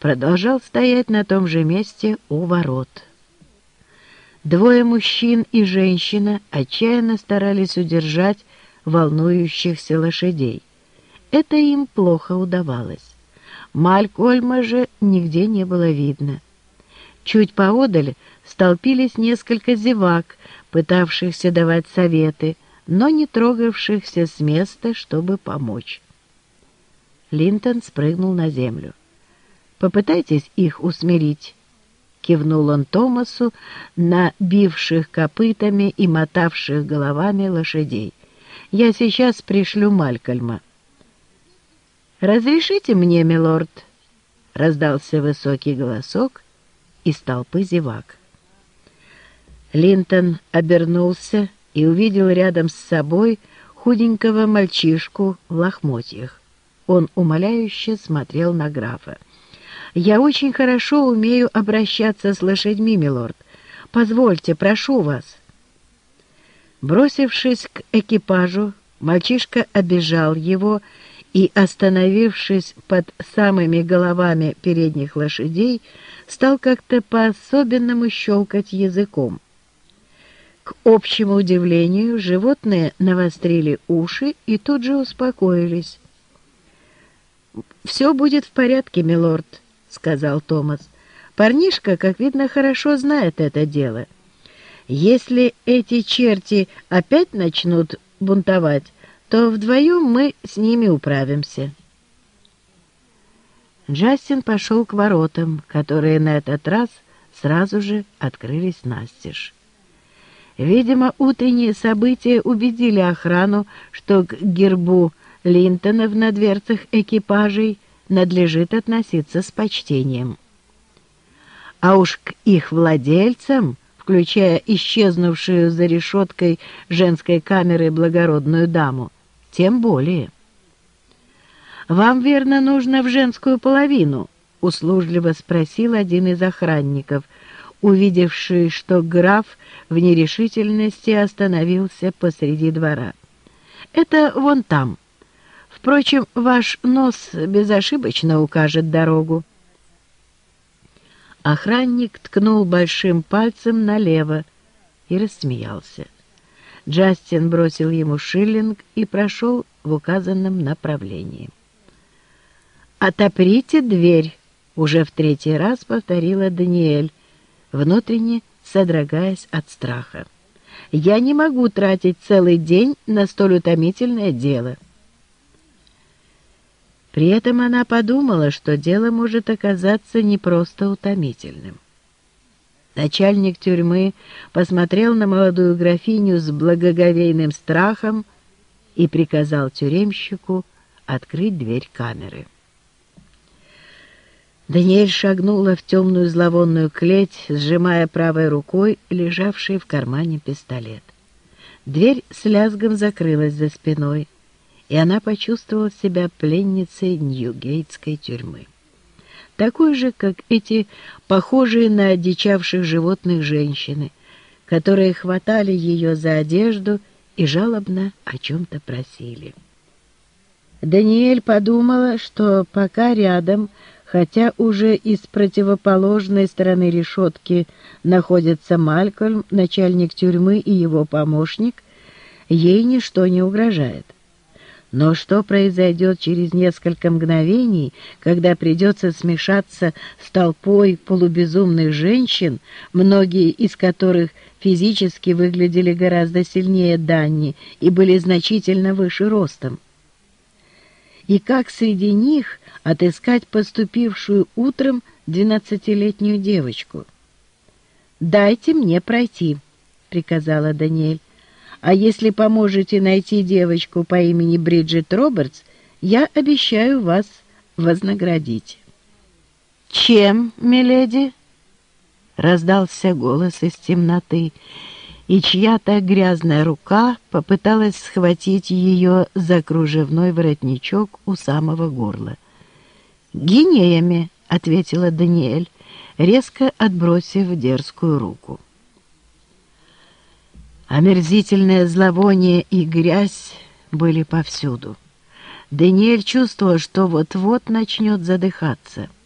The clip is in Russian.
продолжал стоять на том же месте у ворот. Двое мужчин и женщина отчаянно старались удержать волнующихся лошадей. Это им плохо удавалось. Малькольма же нигде не было видно. Чуть поодаль столпились несколько зевак, пытавшихся давать советы, но не трогавшихся с места, чтобы помочь. Линтон спрыгнул на землю. «Попытайтесь их усмирить», — кивнул он Томасу на бивших копытами и мотавших головами лошадей. «Я сейчас пришлю Малькольма». «Разрешите мне, милорд?» — раздался высокий голосок из толпы зевак. Линтон обернулся и увидел рядом с собой худенького мальчишку в лохмотьях. Он умоляюще смотрел на графа. «Я очень хорошо умею обращаться с лошадьми, милорд. Позвольте, прошу вас». Бросившись к экипажу, мальчишка обижал его и, остановившись под самыми головами передних лошадей, стал как-то по-особенному щелкать языком. К общему удивлению, животные навострили уши и тут же успокоились. «Все будет в порядке, милорд», — сказал Томас. «Парнишка, как видно, хорошо знает это дело. Если эти черти опять начнут бунтовать, то вдвоем мы с ними управимся. Джастин пошел к воротам, которые на этот раз сразу же открылись настежь. Видимо, утренние события убедили охрану, что к гербу Линтонов на дверцах экипажей надлежит относиться с почтением. А уж к их владельцам, включая исчезнувшую за решеткой женской камеры благородную даму, тем более. «Вам, верно, нужно в женскую половину?» — услужливо спросил один из охранников, увидевший, что граф в нерешительности остановился посреди двора. «Это вон там. Впрочем, ваш нос безошибочно укажет дорогу». Охранник ткнул большим пальцем налево и рассмеялся. Джастин бросил ему шиллинг и прошел в указанном направлении. «Отоприте дверь!» — уже в третий раз повторила Даниэль, внутренне содрогаясь от страха. «Я не могу тратить целый день на столь утомительное дело». При этом она подумала, что дело может оказаться не просто утомительным. Начальник тюрьмы посмотрел на молодую графиню с благоговейным страхом и приказал тюремщику открыть дверь камеры. Даниэль шагнула в темную зловонную клеть, сжимая правой рукой лежавший в кармане пистолет. Дверь с лязгом закрылась за спиной, и она почувствовала себя пленницей Ньюгейтской тюрьмы такой же, как эти похожие на одичавших животных женщины, которые хватали ее за одежду и жалобно о чем-то просили. Даниэль подумала, что пока рядом, хотя уже из противоположной стороны решетки находятся Малькольм, начальник тюрьмы и его помощник, ей ничто не угрожает. Но что произойдет через несколько мгновений, когда придется смешаться с толпой полубезумных женщин, многие из которых физически выглядели гораздо сильнее Данни и были значительно выше ростом? И как среди них отыскать поступившую утром двенадцатилетнюю девочку? «Дайте мне пройти», — приказала Даниэль. А если поможете найти девочку по имени Бриджит Робертс, я обещаю вас вознаградить». «Чем, миледи?» — раздался голос из темноты, и чья-то грязная рука попыталась схватить ее за кружевной воротничок у самого горла. «Гинеями», — ответила Даниэль, резко отбросив дерзкую руку. Омерзительное зловоние и грязь были повсюду. Даниэль чувствовал, что вот-вот начнет задыхаться —